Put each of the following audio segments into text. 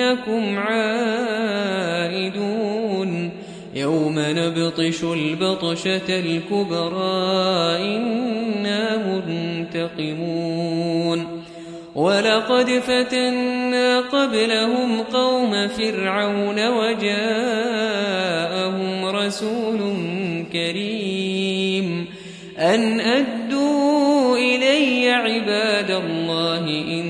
إنكم عائدون. يوم نبطش البطشة الكبرى إنا منتقمون. ولقد فتنا قبلهم قوم فرعون وجاءهم رسول كريم. أن أدوا إلي عباد الله إني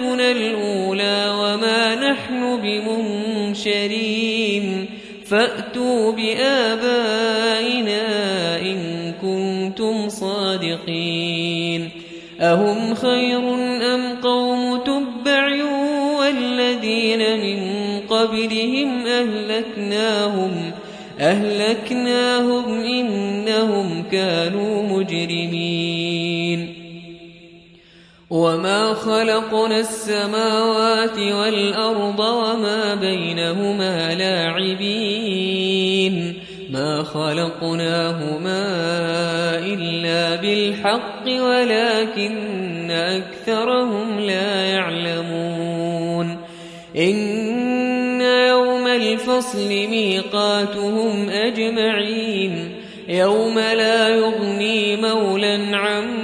موتتنا الأولى وما نحن بمنشرين فأتوا بآبائنا إن كنتم صادقين أهم خير أم قوم تبع والذين من قبلهم أهلكناهم أهلكناهم إنهم كانوا مجرمين وما خلقنا السماوات والأرض وما بينهما لاعبين ما خلقناهما إلا بالحق ولكن أكثرهم لا يعلمون إن يوم الفصل ميقاتهم أجمعين يوم لا يغني مولا عن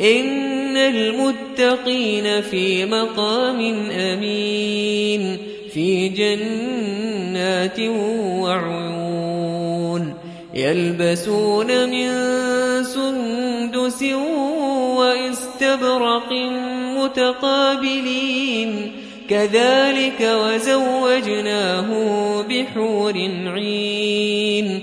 إن المتقين في مقام أمين في جنات وعيون. يلبسون من سندس واستبرق متقابلين. كذلك وزوجناه بحور عين.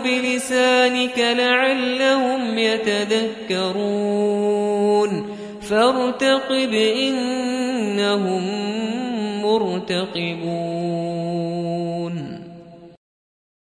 بلسانك لعلهم يتذكرون فارتقب إنهم مرتقبون